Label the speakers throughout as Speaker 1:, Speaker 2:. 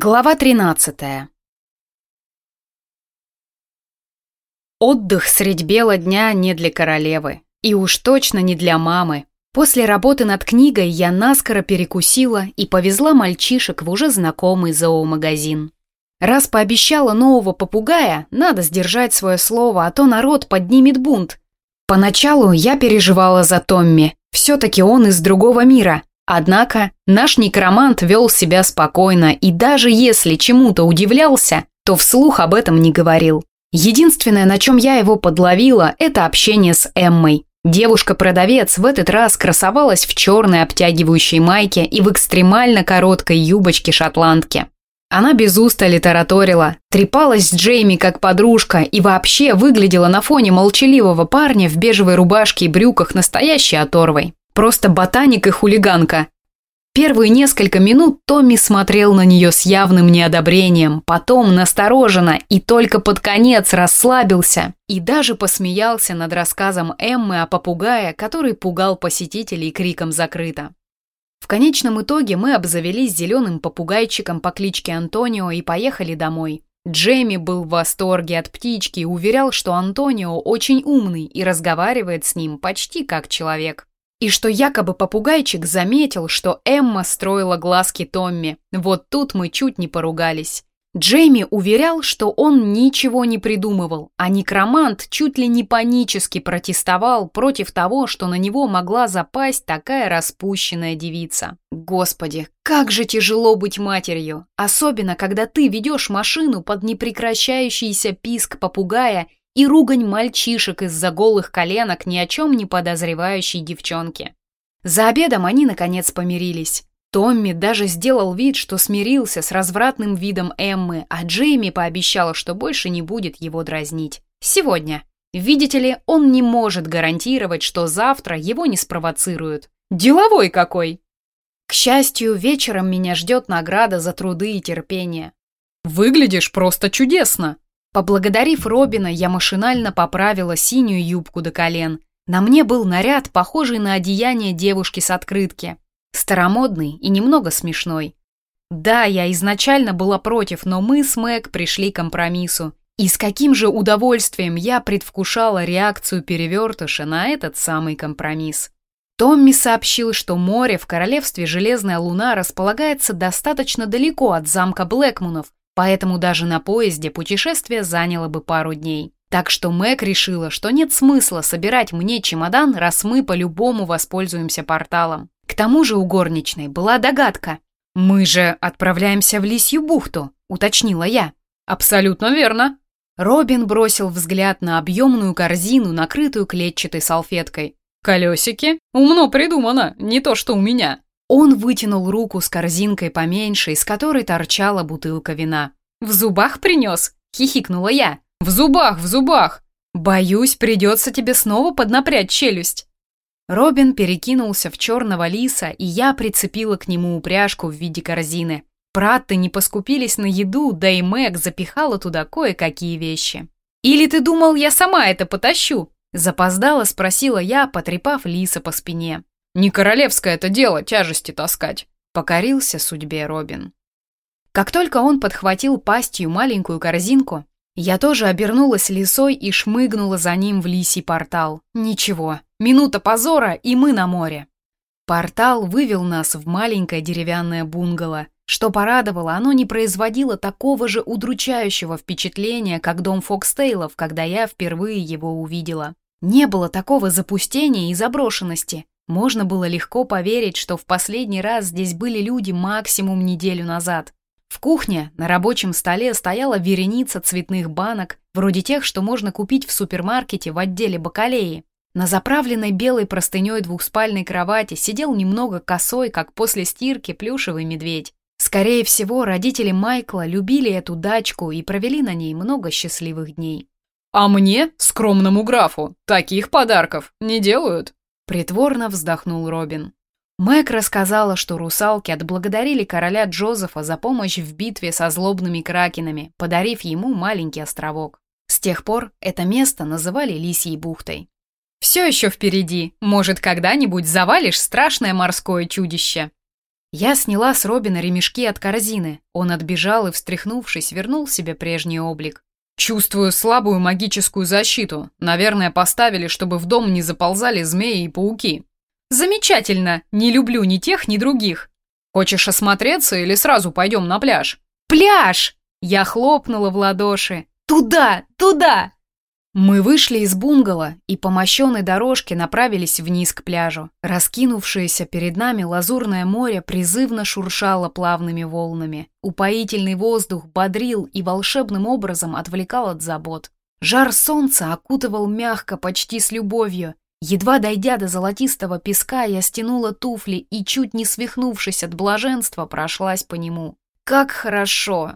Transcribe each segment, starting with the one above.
Speaker 1: Глава 13 Отдых средь бела дня не для королевы. И уж точно не для мамы. После работы над книгой я наскоро перекусила и повезла мальчишек в уже знакомый зоомагазин. Раз пообещала нового попугая, надо сдержать свое слово, а то народ поднимет бунт. Поначалу я переживала за Томми. Все-таки он из другого мира, Однако наш некромант вел себя спокойно и даже если чему-то удивлялся, то вслух об этом не говорил. Единственное, на чем я его подловила, это общение с Эммой. Девушка-продавец в этот раз красовалась в черной обтягивающей майке и в экстремально короткой юбочке шотландки. Она без устали тараторила, трепалась с Джейми как подружка и вообще выглядела на фоне молчаливого парня в бежевой рубашке и брюках настоящей оторвой. Просто ботаник и хулиганка. Первые несколько минут Томми смотрел на нее с явным неодобрением, потом настороженно и только под конец расслабился и даже посмеялся над рассказом Эммы о попугае, который пугал посетителей криком «закрыто». В конечном итоге мы обзавелись зеленым попугайчиком по кличке Антонио и поехали домой. Джейми был в восторге от птички и уверял, что Антонио очень умный и разговаривает с ним почти как человек. И что якобы попугайчик заметил, что Эмма строила глазки Томми. Вот тут мы чуть не поругались. Джейми уверял, что он ничего не придумывал, а некромант чуть ли не панически протестовал против того, что на него могла запасть такая распущенная девица. Господи, как же тяжело быть матерью, особенно когда ты ведешь машину под непрекращающийся писк попугая и ругань мальчишек из-за голых коленок ни о чем не подозревающей девчонки. За обедом они, наконец, помирились. Томми даже сделал вид, что смирился с развратным видом Эммы, а Джейми пообещала, что больше не будет его дразнить. Сегодня. Видите ли, он не может гарантировать, что завтра его не спровоцируют. Деловой какой! К счастью, вечером меня ждет награда за труды и терпение. «Выглядишь просто чудесно!» Поблагодарив Робина, я машинально поправила синюю юбку до колен. На мне был наряд, похожий на одеяние девушки с открытки. Старомодный и немного смешной. Да, я изначально была против, но мы с Мэг пришли к компромиссу. И с каким же удовольствием я предвкушала реакцию перевертыша на этот самый компромисс. Томми сообщил, что море в королевстве Железная Луна располагается достаточно далеко от замка Блэкмунов, Поэтому даже на поезде путешествие заняло бы пару дней. Так что Мэг решила, что нет смысла собирать мне чемодан, раз мы по-любому воспользуемся порталом. К тому же у горничной была догадка. «Мы же отправляемся в Лисью бухту», — уточнила я. «Абсолютно верно». Робин бросил взгляд на объемную корзину, накрытую клетчатой салфеткой. «Колесики? Умно придумано, не то что у меня». Он вытянул руку с корзинкой поменьше, из которой торчала бутылка вина. «В зубах принес?» — хихикнула я. «В зубах, в зубах!» «Боюсь, придется тебе снова поднапрячь челюсть». Робин перекинулся в черного лиса, и я прицепила к нему упряжку в виде корзины. Пратты не поскупились на еду, да и Мэг запихала туда кое-какие вещи. «Или ты думал, я сама это потащу?» Запоздала, спросила я, потрепав лиса по спине. Не королевское это дело тяжести таскать», — покорился судьбе Робин. Как только он подхватил пастью маленькую корзинку, я тоже обернулась лисой и шмыгнула за ним в лисий портал. Ничего, минута позора, и мы на море. Портал вывел нас в маленькое деревянное бунгало. Что порадовало, оно не производило такого же удручающего впечатления, как дом Фокстейлов, когда я впервые его увидела. Не было такого запустения и заброшенности. Можно было легко поверить, что в последний раз здесь были люди максимум неделю назад. В кухне на рабочем столе стояла вереница цветных банок, вроде тех, что можно купить в супермаркете в отделе бакалеи. На заправленной белой простыней двухспальной кровати сидел немного косой, как после стирки, плюшевый медведь. Скорее всего, родители Майкла любили эту дачку и провели на ней много счастливых дней. «А мне, скромному графу, таких подарков не делают», Притворно вздохнул Робин. Мэг рассказала, что русалки отблагодарили короля Джозефа за помощь в битве со злобными кракенами, подарив ему маленький островок. С тех пор это место называли Лисьей бухтой. «Все еще впереди. Может, когда-нибудь завалишь страшное морское чудище». Я сняла с Робина ремешки от корзины. Он отбежал и, встряхнувшись, вернул себе прежний облик.
Speaker 2: Чувствую слабую магическую защиту. Наверное, поставили, чтобы в дом не заползали змеи и пауки.
Speaker 1: Замечательно. Не люблю ни тех, ни других.
Speaker 2: Хочешь осмотреться или сразу пойдем на пляж?
Speaker 1: Пляж! Я хлопнула в ладоши. Туда, туда! Мы вышли из бунгало и по мощенной дорожке направились вниз к пляжу. Раскинувшееся перед нами лазурное море призывно шуршало плавными волнами. Упоительный воздух бодрил и волшебным образом отвлекал от забот. Жар солнца окутывал мягко, почти с любовью. Едва дойдя до золотистого песка, я стянула туфли и, чуть не свихнувшись от блаженства, прошлась по нему. Как хорошо!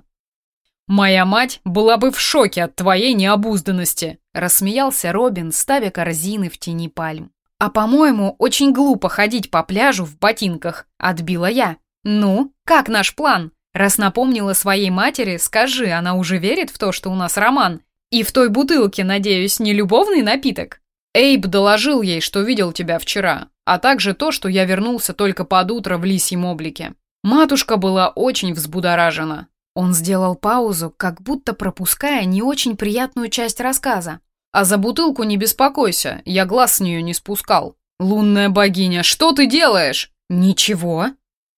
Speaker 2: «Моя мать была бы в шоке от твоей необузданности», —
Speaker 1: рассмеялся Робин, ставя корзины в тени пальм. «А, по-моему, очень глупо ходить по пляжу в ботинках», — отбила я. «Ну, как наш план? Раз напомнила своей матери, скажи, она уже верит в то, что у нас роман? И в той бутылке, надеюсь, не любовный напиток?»
Speaker 2: Эйб доложил ей, что видел тебя вчера, а также то, что я вернулся только под утро в лисьем облике. Матушка была очень взбудоражена.
Speaker 1: Он сделал паузу, как будто пропуская не очень приятную часть рассказа.
Speaker 2: «А за бутылку не беспокойся, я глаз с нее не спускал. Лунная богиня, что ты делаешь?»
Speaker 1: «Ничего».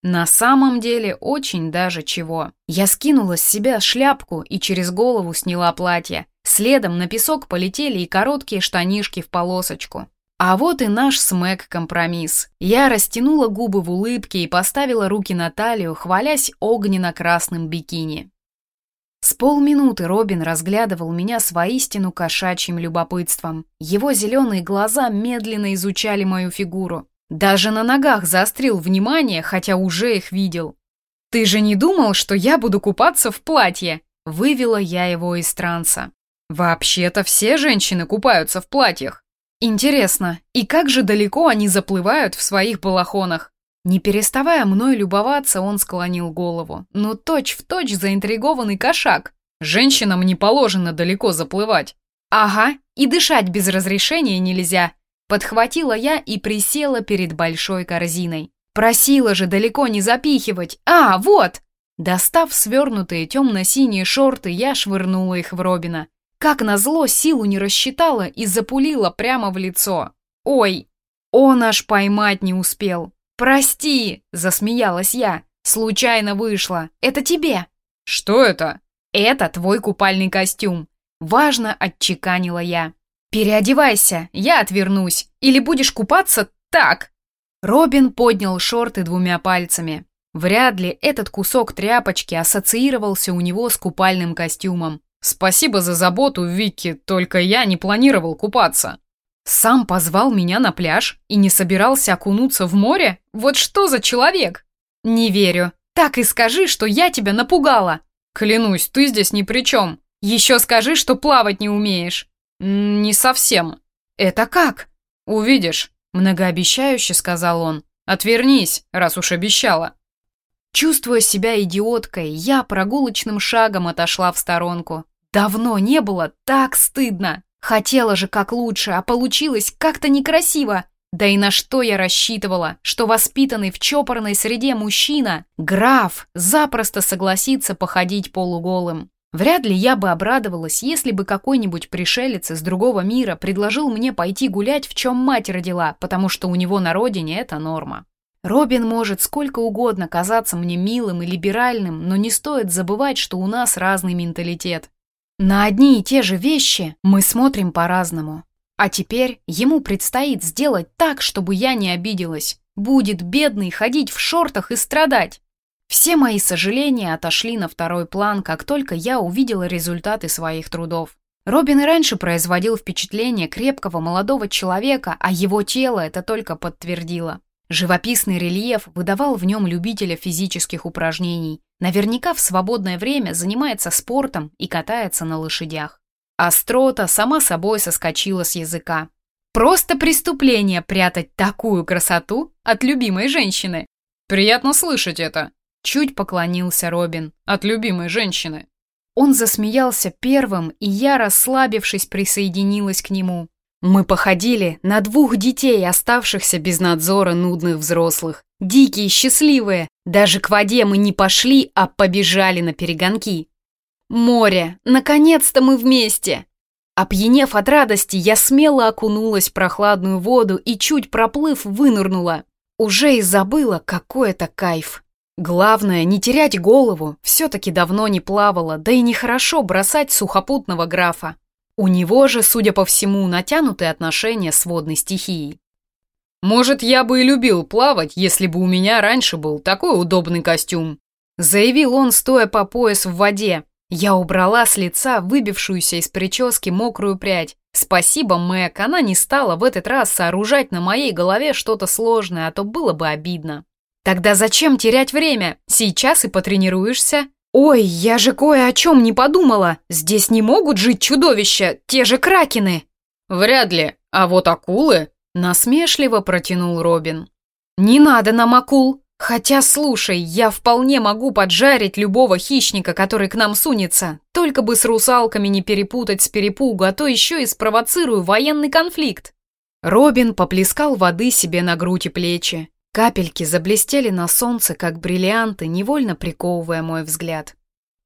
Speaker 1: На самом деле очень даже чего. Я скинула с себя шляпку и через голову сняла платье. Следом на песок полетели и короткие штанишки в полосочку. А вот и наш смэк-компромисс. Я растянула губы в улыбке и поставила руки на талию, хвалясь огненно-красным бикини. С полминуты Робин разглядывал меня с воистину кошачьим любопытством. Его зеленые глаза медленно изучали мою фигуру. Даже на ногах заострил внимание, хотя уже их видел. «Ты же не думал, что я буду купаться в платье?» Вывела я его из транса.
Speaker 2: «Вообще-то все женщины купаются в платьях»,
Speaker 1: Интересно, и как же далеко они заплывают в своих балахонах? Не переставая мной любоваться, он склонил голову. Ну, точь-в-точь заинтригованный кошак.
Speaker 2: Женщинам не положено далеко заплывать.
Speaker 1: Ага, и дышать без разрешения нельзя. Подхватила я и присела перед большой корзиной. Просила же далеко не запихивать. А, вот! Достав свернутые темно-синие шорты, я швырнула их в Робина. Как назло, силу не рассчитала и запулила прямо в лицо. «Ой, он аж поймать не успел. Прости!» – засмеялась я. «Случайно вышло. Это тебе».
Speaker 2: «Что это?»
Speaker 1: «Это твой купальный костюм». Важно отчеканила я. «Переодевайся, я отвернусь. Или будешь купаться так?» Робин поднял шорты двумя пальцами. Вряд ли этот кусок тряпочки ассоциировался у него с купальным костюмом.
Speaker 2: Спасибо за заботу, Вики, только я не планировал купаться.
Speaker 1: Сам позвал меня на пляж и не собирался окунуться в море? Вот что за человек? Не верю. Так и скажи, что я тебя напугала.
Speaker 2: Клянусь, ты здесь ни при чем.
Speaker 1: Еще скажи, что плавать не умеешь.
Speaker 2: Не совсем.
Speaker 1: Это как?
Speaker 2: Увидишь, многообещающе сказал он. Отвернись, раз уж обещала.
Speaker 1: Чувствуя себя идиоткой, я прогулочным шагом отошла в сторонку. Давно не было так стыдно. Хотела же как лучше, а получилось как-то некрасиво. Да и на что я рассчитывала, что воспитанный в чопорной среде мужчина, граф, запросто согласится походить полуголым. Вряд ли я бы обрадовалась, если бы какой-нибудь пришелец из другого мира предложил мне пойти гулять, в чем мать родила, потому что у него на родине это норма. Робин может сколько угодно казаться мне милым и либеральным, но не стоит забывать, что у нас разный менталитет. На одни и те же вещи мы смотрим по-разному. А теперь ему предстоит сделать так, чтобы я не обиделась. Будет бедный ходить в шортах и страдать. Все мои сожаления отошли на второй план, как только я увидела результаты своих трудов. Робин и раньше производил впечатление крепкого молодого человека, а его тело это только подтвердило. Живописный рельеф выдавал в нем любителя физических упражнений. Наверняка в свободное время занимается спортом и катается на лошадях. Острота сама собой соскочила с языка. Просто преступление прятать такую красоту от любимой женщины.
Speaker 2: Приятно слышать это.
Speaker 1: Чуть поклонился Робин.
Speaker 2: От любимой женщины.
Speaker 1: Он засмеялся первым, и я, расслабившись, присоединилась к нему. Мы походили на двух детей, оставшихся без надзора нудных взрослых. Дикие, счастливые, Даже к воде мы не пошли, а побежали на перегонки. Море, наконец-то мы вместе! Опьянев от радости, я смело окунулась в прохладную воду и, чуть проплыв, вынырнула. Уже и забыла, какой это кайф. Главное, не терять голову, все-таки давно не плавала, да и нехорошо бросать сухопутного графа. У него же, судя по всему, натянутые отношения с водной стихией.
Speaker 2: «Может, я бы и любил плавать, если бы у меня раньше был такой удобный костюм»,
Speaker 1: заявил он, стоя по пояс в воде. Я убрала с лица выбившуюся из прически мокрую прядь. Спасибо, Мэг, она не стала в этот раз сооружать на моей голове что-то сложное, а то было бы обидно. Тогда зачем терять время? Сейчас и потренируешься. Ой, я же кое о чем не подумала. Здесь не могут жить чудовища, те же кракены.
Speaker 2: Вряд ли. А вот акулы
Speaker 1: Насмешливо протянул Робин. «Не надо нам акул! Хотя, слушай, я вполне могу поджарить любого хищника, который к нам сунется. Только бы с русалками не перепутать с перепугу, а то еще и спровоцирую военный конфликт». Робин поплескал воды себе на грудь и плечи. Капельки заблестели на солнце, как бриллианты, невольно приковывая мой взгляд.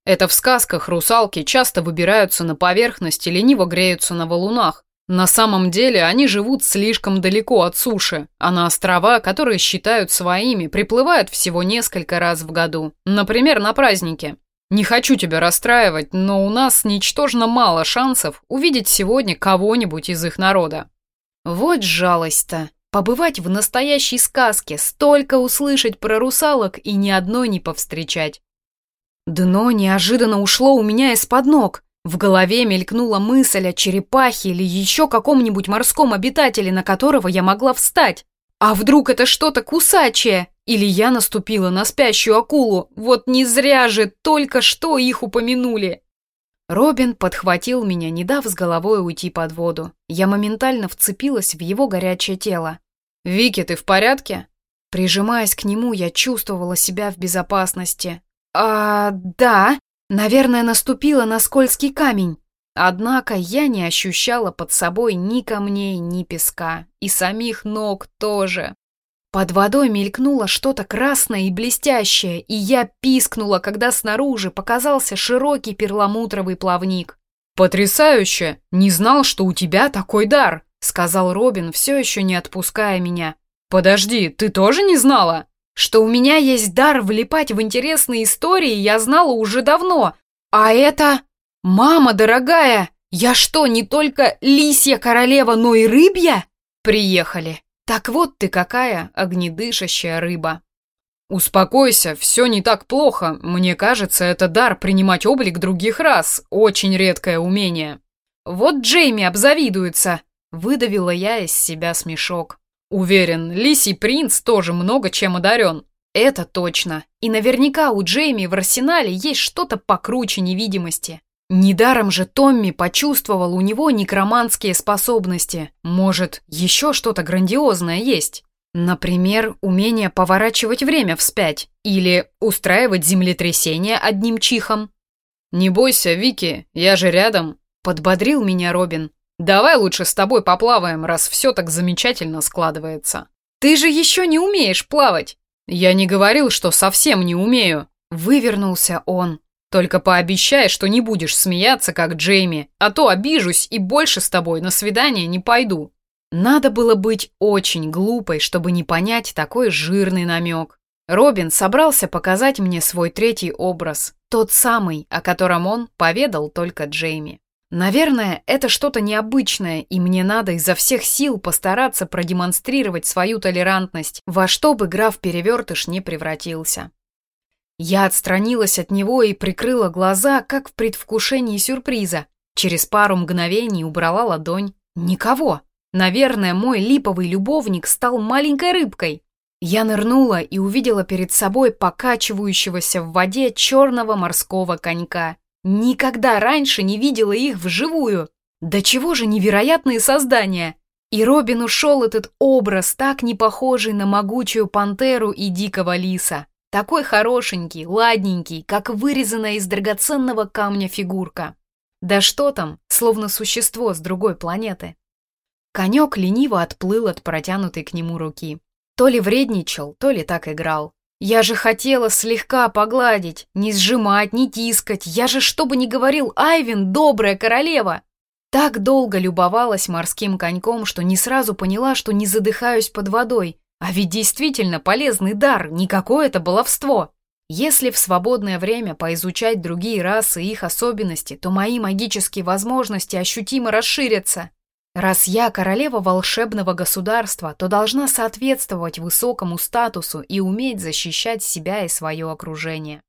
Speaker 2: Это в сказках русалки часто выбираются на поверхность и лениво греются на валунах. На самом деле они живут слишком далеко от суши, а на острова, которые считают своими, приплывают всего несколько раз в году. Например, на праздники. Не хочу тебя расстраивать, но у нас ничтожно мало шансов увидеть сегодня кого-нибудь из их народа.
Speaker 1: Вот жалость-то. Побывать в настоящей сказке, столько услышать про русалок и ни одной не повстречать. Дно неожиданно ушло у меня из-под ног. В голове мелькнула мысль о черепахе или еще каком-нибудь морском обитателе, на которого я могла встать. А вдруг это что-то кусачее? Или я наступила на спящую акулу? Вот не зря же только что их упомянули. Робин подхватил меня, не дав с головой уйти под воду. Я моментально вцепилась в его горячее тело.
Speaker 2: «Вики, ты в порядке?»
Speaker 1: Прижимаясь к нему, я чувствовала себя в безопасности. «А, да», Наверное, наступила на скользкий камень. Однако я не ощущала под собой ни камней, ни песка. И самих ног тоже. Под водой мелькнуло что-то красное и блестящее, и я пискнула, когда снаружи показался широкий перламутровый плавник.
Speaker 2: «Потрясающе! Не знал, что у тебя такой дар!»
Speaker 1: — сказал Робин, все еще не отпуская меня.
Speaker 2: «Подожди, ты тоже не знала?»
Speaker 1: Что у меня есть дар влипать в интересные истории, я знала уже давно. А это... Мама дорогая, я что, не только лисья королева, но и рыбья? Приехали. Так вот ты какая огнедышащая рыба.
Speaker 2: Успокойся, все не так плохо. Мне кажется, это дар принимать облик других рас. Очень редкое умение.
Speaker 1: Вот Джейми обзавидуется. Выдавила я из себя смешок.
Speaker 2: Уверен, Лисий принц тоже много чем одарен.
Speaker 1: Это точно. И наверняка у Джейми в арсенале есть что-то покруче невидимости. Недаром же Томми почувствовал у него некроманские способности. Может, еще что-то грандиозное есть? Например, умение поворачивать время вспять или устраивать землетрясение одним чихом.
Speaker 2: «Не бойся, Вики, я же рядом», — подбодрил меня Робин. Давай лучше с тобой поплаваем, раз все так замечательно складывается.
Speaker 1: Ты же еще не умеешь плавать.
Speaker 2: Я не говорил, что совсем не умею.
Speaker 1: Вывернулся он.
Speaker 2: Только пообещай, что не будешь смеяться, как Джейми, а то обижусь и больше с тобой на свидание не пойду.
Speaker 1: Надо было быть очень глупой, чтобы не понять такой жирный намек. Робин собрался показать мне свой третий образ, тот самый, о котором он поведал только Джейми. Наверное, это что-то необычное, и мне надо изо всех сил постараться продемонстрировать свою толерантность, во что бы граф Перевертыш не превратился. Я отстранилась от него и прикрыла глаза, как в предвкушении сюрприза. Через пару мгновений убрала ладонь. Никого. Наверное, мой липовый любовник стал маленькой рыбкой. Я нырнула и увидела перед собой покачивающегося в воде черного морского конька. Никогда раньше не видела их вживую. Да чего же невероятные создания! И Робин ушел этот образ, так не похожий на могучую пантеру и дикого лиса. Такой хорошенький, ладненький, как вырезанная из драгоценного камня фигурка. Да что там, словно существо с другой планеты. Конек лениво отплыл от протянутой к нему руки. То ли вредничал, то ли так играл. Я же хотела слегка погладить, не сжимать, не тискать. Я же, что бы ни говорил Айвин, добрая королева. Так долго любовалась морским коньком, что не сразу поняла, что не задыхаюсь под водой. А ведь действительно полезный дар, никакое это баловство. Если в свободное время поизучать другие расы и их особенности, то мои магические возможности ощутимо расширятся. Раз я королева волшебного государства, то должна соответствовать высокому статусу и уметь защищать себя и свое окружение.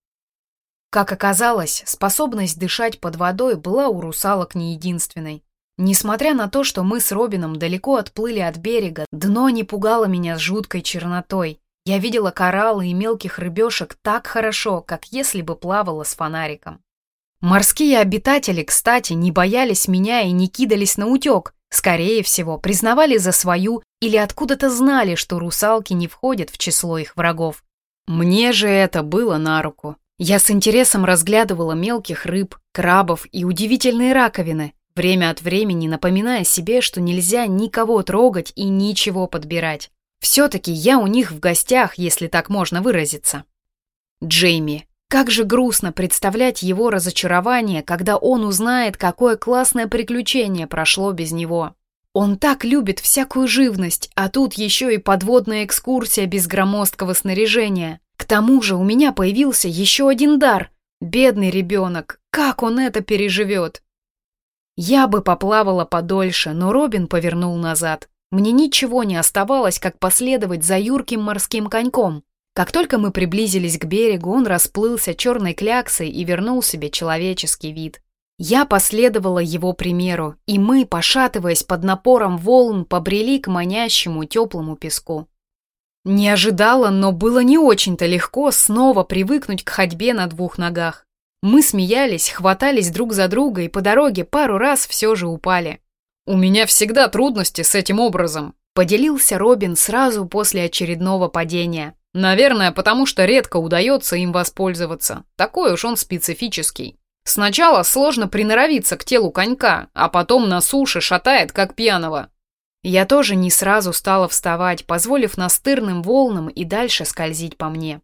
Speaker 1: Как оказалось, способность дышать под водой была у русалок не единственной. Несмотря на то, что мы с Робином далеко отплыли от берега, дно не пугало меня с жуткой чернотой. Я видела кораллы и мелких рыбешек так хорошо, как если бы плавала с фонариком. Морские обитатели, кстати, не боялись меня и не кидались на утек. Скорее всего, признавали за свою или откуда-то знали, что русалки не входят в число их врагов. Мне же это было на руку. Я с интересом разглядывала мелких рыб, крабов и удивительные раковины, время от времени напоминая себе, что нельзя никого трогать и ничего подбирать. Все-таки я у них в гостях, если так можно выразиться. Джейми. Как же грустно представлять его разочарование, когда он узнает, какое классное приключение прошло без него. Он так любит всякую живность, а тут еще и подводная экскурсия без громоздкого снаряжения. К тому же у меня появился еще один дар. Бедный ребенок, как он это переживет? Я бы поплавала подольше, но Робин повернул назад. Мне ничего не оставалось, как последовать за юрким морским коньком. Как только мы приблизились к берегу, он расплылся черной кляксой и вернул себе человеческий вид. Я последовала его примеру, и мы, пошатываясь под напором волн, побрели к манящему теплому песку. Не ожидала, но было не очень-то легко снова привыкнуть к ходьбе на двух ногах. Мы смеялись, хватались друг за друга и по дороге пару раз все же упали.
Speaker 2: «У меня всегда трудности с этим образом», —
Speaker 1: поделился Робин сразу после очередного падения.
Speaker 2: «Наверное, потому что редко удается им воспользоваться. Такой уж он специфический. Сначала сложно приноровиться к телу конька, а потом на суше шатает, как пьяного.
Speaker 1: Я тоже не сразу стала вставать, позволив настырным волнам и дальше скользить по мне.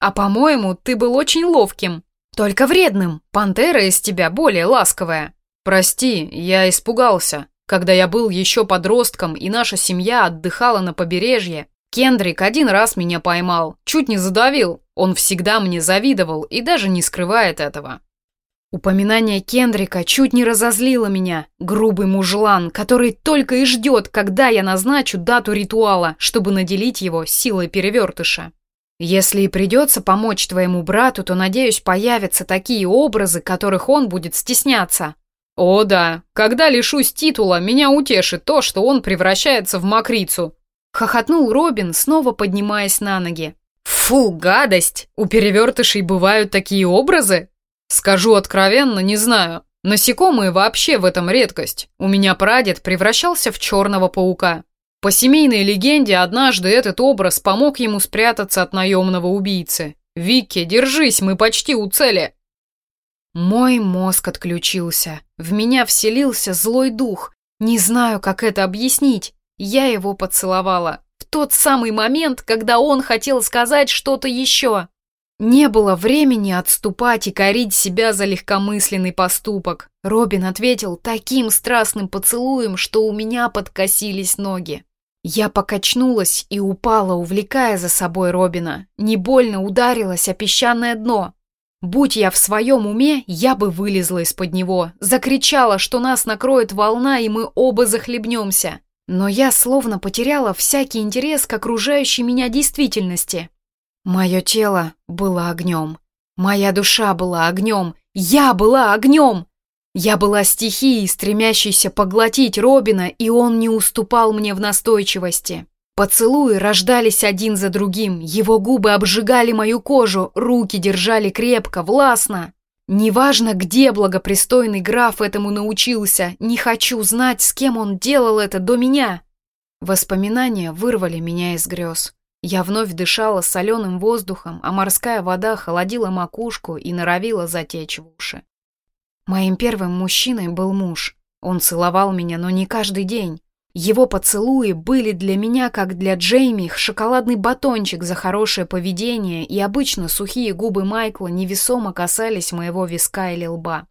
Speaker 1: «А по-моему, ты был очень ловким. Только вредным. Пантера из тебя более ласковая».
Speaker 2: «Прости, я испугался. Когда я был еще подростком и наша семья отдыхала на побережье, Кендрик один раз меня поймал, чуть не задавил. Он всегда мне завидовал и даже не скрывает этого.
Speaker 1: Упоминание Кендрика чуть не разозлило меня. Грубый мужлан, который только и ждет, когда я назначу дату ритуала, чтобы наделить его силой перевертыша. Если и придется помочь твоему брату, то, надеюсь, появятся такие образы, которых он будет стесняться.
Speaker 2: О да, когда лишусь титула, меня утешит то, что он превращается в мокрицу.
Speaker 1: Хохотнул Робин, снова поднимаясь на ноги.
Speaker 2: Фу, гадость! У перевертышей бывают такие образы? Скажу откровенно, не знаю. Насекомые вообще в этом редкость. У меня прадед превращался в черного паука. По семейной легенде, однажды этот образ помог ему спрятаться от наемного убийцы. «Вики, держись, мы почти у цели!»
Speaker 1: Мой мозг отключился. В меня вселился злой дух. Не знаю, как это объяснить. Я его поцеловала. В тот самый момент, когда он хотел сказать что-то еще. Не было времени отступать и корить себя за легкомысленный поступок. Робин ответил таким страстным поцелуем, что у меня подкосились ноги. Я покачнулась и упала, увлекая за собой Робина. Не больно ударилась о песчаное дно. Будь я в своем уме, я бы вылезла из-под него, закричала, что нас накроет волна, и мы оба захлебнемся. Но я словно потеряла всякий интерес к окружающей меня действительности. Мое тело было огнем. Моя душа была огнем. Я была огнем. Я была стихией, стремящейся поглотить Робина, и он не уступал мне в настойчивости. Поцелуи рождались один за другим, его губы обжигали мою кожу, руки держали крепко, властно. Неважно, где благопристойный граф этому научился, не хочу знать, с кем он делал это до меня. Воспоминания вырвали меня из грез. Я вновь дышала соленым воздухом, а морская вода холодила макушку и норовила затечь в уши. Моим первым мужчиной был муж. Он целовал меня, но не каждый день. Его поцелуи были для меня, как для Джейми, шоколадный батончик за хорошее поведение, и обычно сухие губы Майкла невесомо касались моего виска или лба.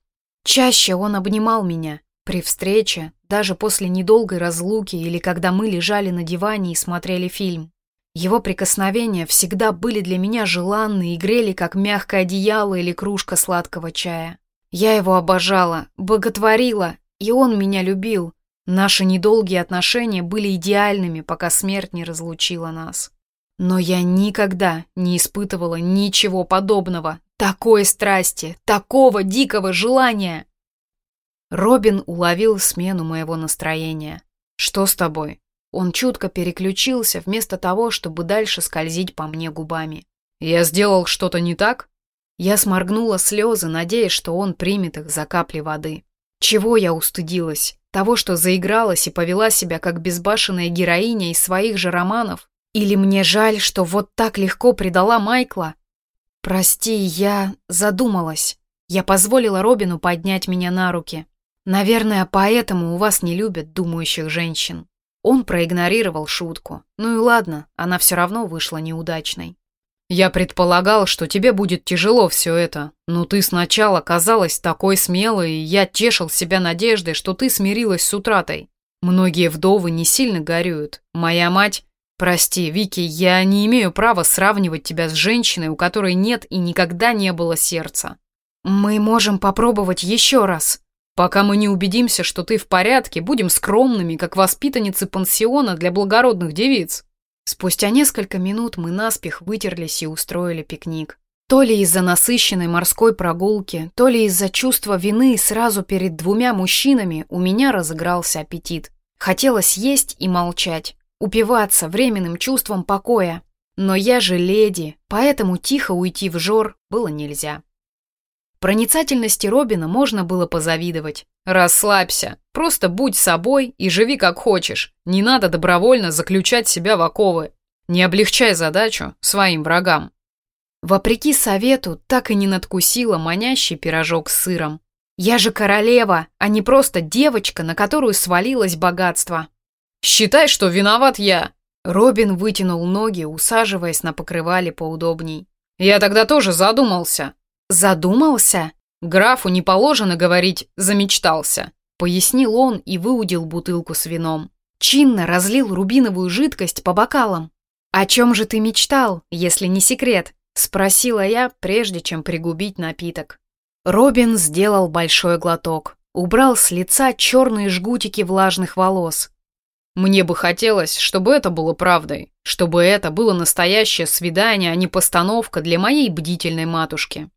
Speaker 1: Чаще он обнимал меня. При встрече, даже после недолгой разлуки или когда мы лежали на диване и смотрели фильм. Его прикосновения всегда были для меня желанны и грели, как мягкое одеяло или кружка сладкого чая. Я его обожала, боготворила, и он меня любил. Наши недолгие отношения были идеальными, пока смерть не разлучила нас. Но я никогда не испытывала ничего подобного, такой страсти, такого дикого желания. Робин уловил смену моего настроения. «Что с тобой?» Он чутко переключился, вместо того, чтобы дальше скользить по мне губами. «Я сделал что-то не так?» Я сморгнула слезы, надеясь, что он примет их за капли воды. Чего я устыдилась? Того, что заигралась и повела себя как безбашенная героиня из своих же романов? Или мне жаль, что вот так легко предала Майкла? Прости, я задумалась. Я позволила Робину поднять меня на руки. Наверное, поэтому у вас не любят думающих женщин. Он проигнорировал шутку. Ну и ладно, она все равно вышла неудачной. Я предполагал, что тебе будет тяжело все это, но ты сначала казалась такой смелой, и я тешил себя надеждой, что ты смирилась с утратой. Многие вдовы не сильно горюют. Моя мать... Прости, Вики, я не имею права сравнивать тебя с женщиной, у которой нет и никогда не было сердца. Мы можем попробовать еще раз. Пока мы не убедимся, что ты в порядке, будем скромными, как воспитанницы пансиона для благородных девиц. Спустя несколько минут мы наспех вытерлись и устроили пикник. То ли из-за насыщенной морской прогулки, то ли из-за чувства вины сразу перед двумя мужчинами у меня разыгрался аппетит. Хотелось есть и молчать, упиваться временным чувством покоя. Но я же леди, поэтому тихо уйти в жор было нельзя. Проницательности Робина можно было позавидовать. Расслабься, просто будь собой и живи как хочешь. Не надо добровольно заключать себя в оковы. Не облегчай задачу своим врагам. Вопреки совету, так и не надкусила манящий пирожок с сыром. Я же королева, а не просто девочка, на которую свалилось богатство. Считай, что виноват я. Робин вытянул ноги, усаживаясь на покрывале поудобней. Я тогда тоже задумался. «Задумался?» «Графу не положено говорить «замечтался», — пояснил он и выудил бутылку с вином. Чинно разлил рубиновую жидкость по бокалам. «О чем же ты мечтал, если не секрет?» — спросила я, прежде чем пригубить напиток. Робин сделал большой глоток, убрал с лица черные жгутики влажных волос. «Мне бы хотелось, чтобы это было правдой, чтобы это было настоящее свидание, а не постановка для моей бдительной матушки.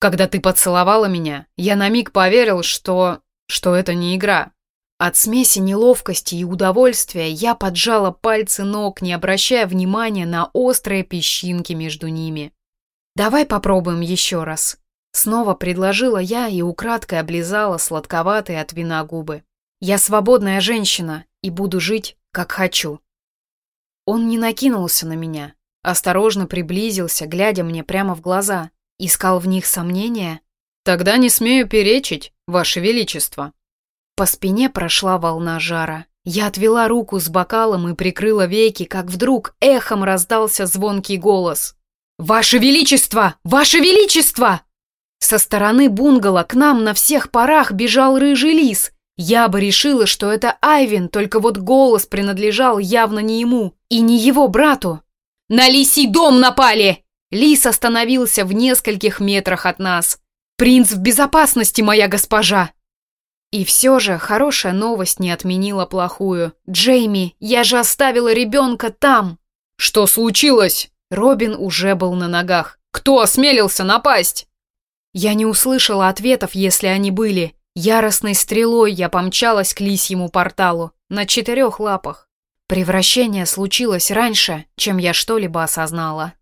Speaker 1: Когда ты поцеловала меня, я на миг поверил, что... что это не игра. От смеси неловкости и удовольствия я поджала пальцы ног, не обращая внимания на острые песчинки между ними. «Давай попробуем еще раз». Снова предложила я и украдкой облизала сладковатые от вина губы. «Я свободная женщина и буду жить, как хочу». Он не накинулся на меня, осторожно приблизился, глядя мне прямо в глаза. Искал в них сомнения? Тогда не смею перечить, Ваше Величество. По спине прошла волна жара. Я отвела руку с бокалом и прикрыла веки, как вдруг эхом раздался звонкий голос. «Ваше Величество! Ваше Величество!» Со стороны бунгало к нам на всех парах бежал рыжий лис. Я бы решила, что это Айвин, только вот голос принадлежал явно не ему и не его брату. «На лисий дом напали!» Лис остановился в нескольких метрах от нас. «Принц в безопасности, моя госпожа!» И все же хорошая новость не отменила плохую. «Джейми, я же оставила ребенка там!» «Что случилось?» Робин уже был на ногах. «Кто осмелился напасть?» Я не услышала ответов, если они были. Яростной стрелой я помчалась к лисьему порталу. На четырех лапах. Превращение случилось раньше, чем я что-либо осознала.